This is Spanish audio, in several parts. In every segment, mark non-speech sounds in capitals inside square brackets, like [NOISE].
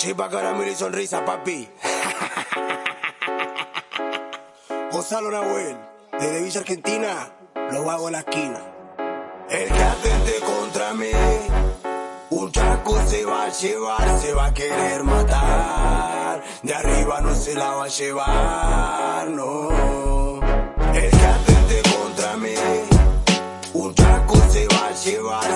Chipa, caramelo y sonrisa, papi. [LAUGHS] Gonzalo Nahuel, desde Villa Argentina, lo hago en la esquina. El que atente contra mí, un chaco se va a llevar, se va a querer matar. De arriba no se la va a llevar, no. El que atente contra mí, un chaco se va a llevar,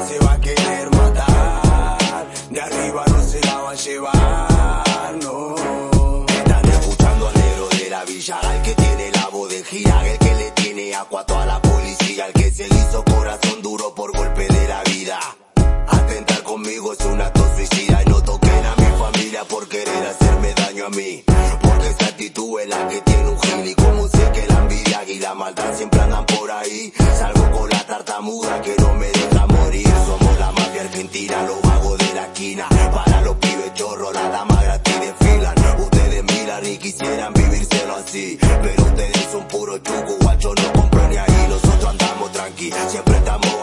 Porque esa actitud es la que tiene un gil y como sé que la envidia y la maldad siempre andan por ahí. Salgo con la tartamuda que no me deja morir. Somos la mafia argentina, los vagos de la esquina. Para los pibes chorros, la dama gratis desfilan. Ustedes miran y quisieran vivírselo así. Pero ustedes son puro chuco, guacho, no compran ni ahí. Nosotros andamos tranqui, siempre estamos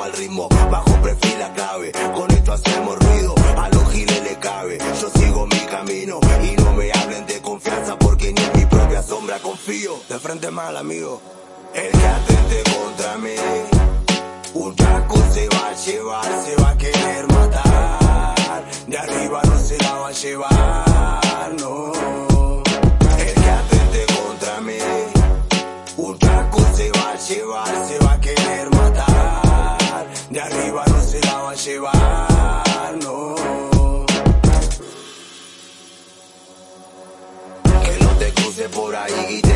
confío. De frente mal, amigo. El que atente contra mí. Un se va a llevar, se va a querer matar. De arriba no se la va a llevar, no. El que atente contra mí. Un chaco se va a llevar, se va a querer matar. De arriba no se la va a llevar, no. Que no te cruce por ahí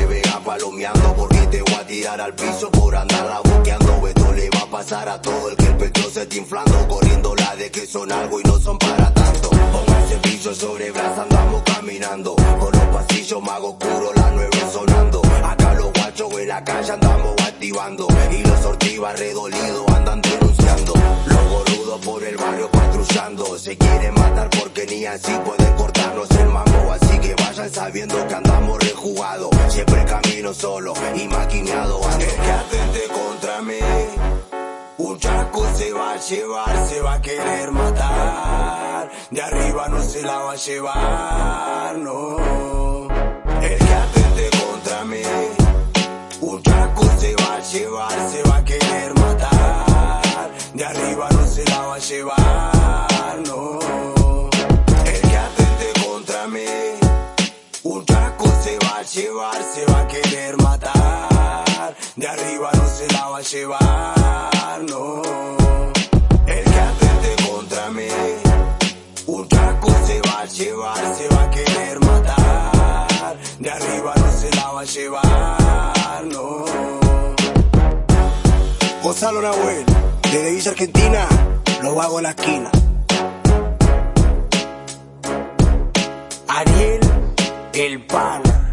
palomeando porque te voy a tirar al piso por andarla boqueando. Esto le va a pasar a todo el que el pecho se está inflando, corriendo la de que son algo y no son para tanto. Pónganse piso sobre brazo, andamos caminando. Por los pasillos más oscuros, la nueve sonando. Acá los guachos en la calle andamos activando. Y los ortivas redolidos andan denunciando. Los gorrudos por el barrio patrullando. Se quieren matar porque ni así rejugados. Siempre camino solo y maquineado que atente contra mí. Un chaco se va a llevar, se va a querer matar. De arriba no se la va a llevar, no. El que atente contra mí. Un chaco se va a llevar, se va a querer matar. De arriba no se la va a llevar, llevar, se va a querer matar. De arriba no se la va a llevar, no. El que atente contra mí, un se va a llevar, se va a querer matar. De arriba no se la va a llevar, no. Gonzalo Nahuel, desde Villa Argentina, lo hago en la esquina. Ariel El Pana.